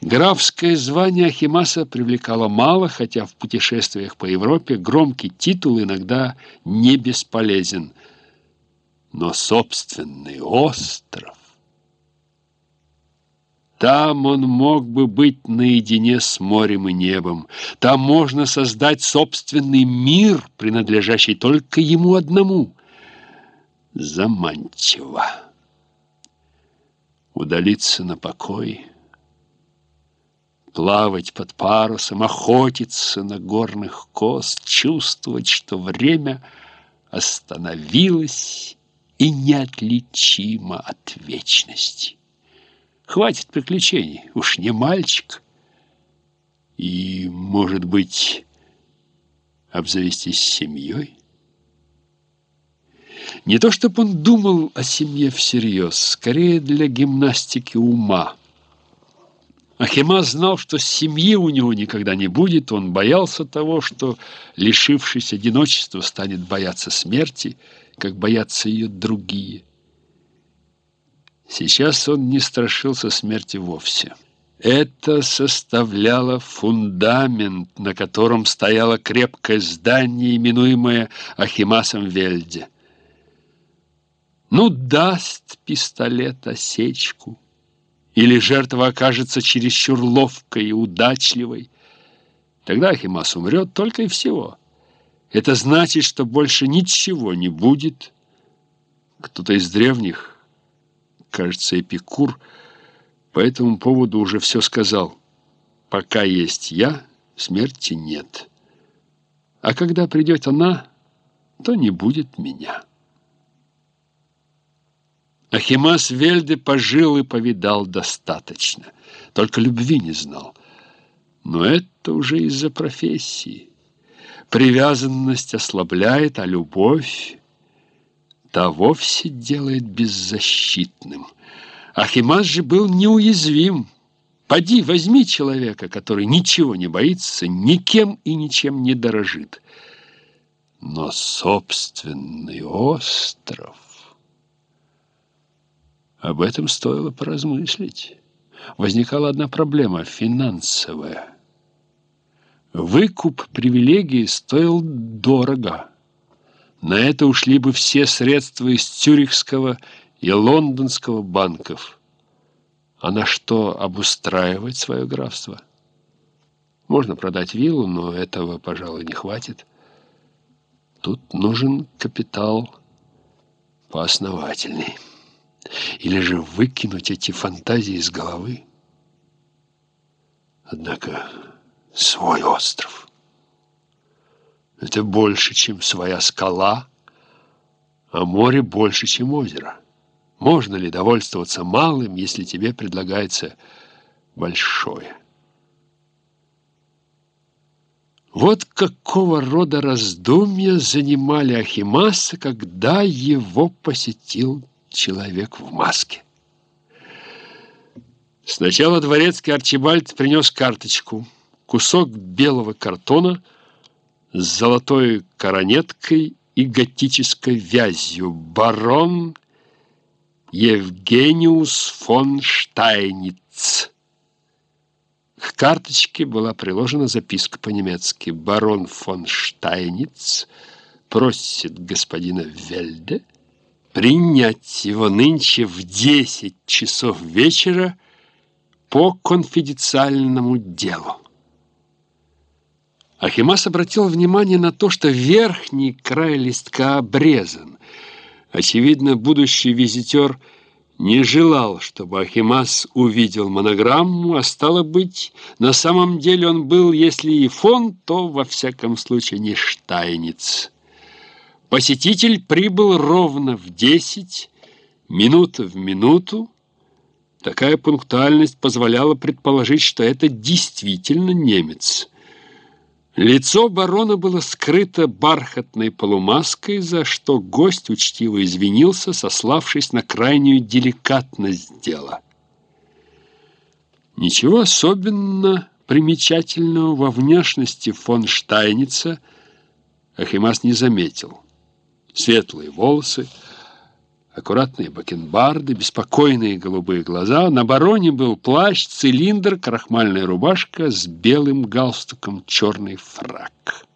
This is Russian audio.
Графское звание Ахимаса привлекало мало, хотя в путешествиях по Европе громкий титул иногда не бесполезен. Но собственный остров... Там он мог бы быть наедине с морем и небом. Там можно создать собственный мир, принадлежащий только ему одному. Заманчиво. Удалиться на покой — плавать под парусом, охотиться на горных коз, чувствовать, что время остановилось и неотличимо от вечности. Хватит приключений, уж не мальчик. И, может быть, обзавестись семьей? Не то, чтобы он думал о семье всерьез, скорее для гимнастики ума. Ахимас знал, что семьи у него никогда не будет. Он боялся того, что, лишившись одиночества, станет бояться смерти, как боятся ее другие. Сейчас он не страшился смерти вовсе. Это составляло фундамент, на котором стояло крепкое здание, именуемое Ахимасом Вельде. Ну, даст пистолет осечку или жертва окажется чересчур ловкой и удачливой, тогда Ахимас умрет только и всего. Это значит, что больше ничего не будет. Кто-то из древних, кажется, Эпикур, по этому поводу уже все сказал. Пока есть я, смерти нет. А когда придет она, то не будет меня». Ахимас Вельде пожил и повидал достаточно, только любви не знал. Но это уже из-за профессии. Привязанность ослабляет, а любовь та вовсе делает беззащитным. Ахимас же был неуязвим. Поди, возьми человека, который ничего не боится, никем и ничем не дорожит. Но собственный остров... Об этом стоило поразмыслить. Возникала одна проблема – финансовая. Выкуп привилегий стоил дорого. На это ушли бы все средства из Цюрихского и Лондонского банков. А на что обустраивать свое графство? Можно продать виллу, но этого, пожалуй, не хватит. Тут нужен капитал поосновательней или же выкинуть эти фантазии из головы. Однако свой остров — это больше, чем своя скала, а море больше, чем озеро. Можно ли довольствоваться малым, если тебе предлагается большое? Вот какого рода раздумья занимали Ахимаса, когда его посетил человек в маске. Сначала дворецкий Арчибальд принес карточку, кусок белого картона с золотой коронеткой и готической вязью. Барон Евгениус фон Штайниц. К карточке была приложена записка по-немецки. Барон фон Штайниц просит господина Вельде принять его нынче в 10 часов вечера по конфиденциальному делу. Ахимас обратил внимание на то, что верхний край листка обрезан. Очевидно, будущий визитер не желал, чтобы Ахимас увидел монограмму, а стало быть, на самом деле он был, если и фон, то, во всяком случае, не штайниц. Посетитель прибыл ровно в десять, минута в минуту. Такая пунктуальность позволяла предположить, что это действительно немец. Лицо барона было скрыто бархатной полумаской, за что гость учтиво извинился, сославшись на крайнюю деликатность дела. Ничего особенно примечательного во внешности фон Штайница Ахимас не заметил светлые волосы, аккуратные бакенбарды, беспокойные голубые глаза. На бароне был плащ, цилиндр, крахмальная рубашка с белым галстуком, черный фрак.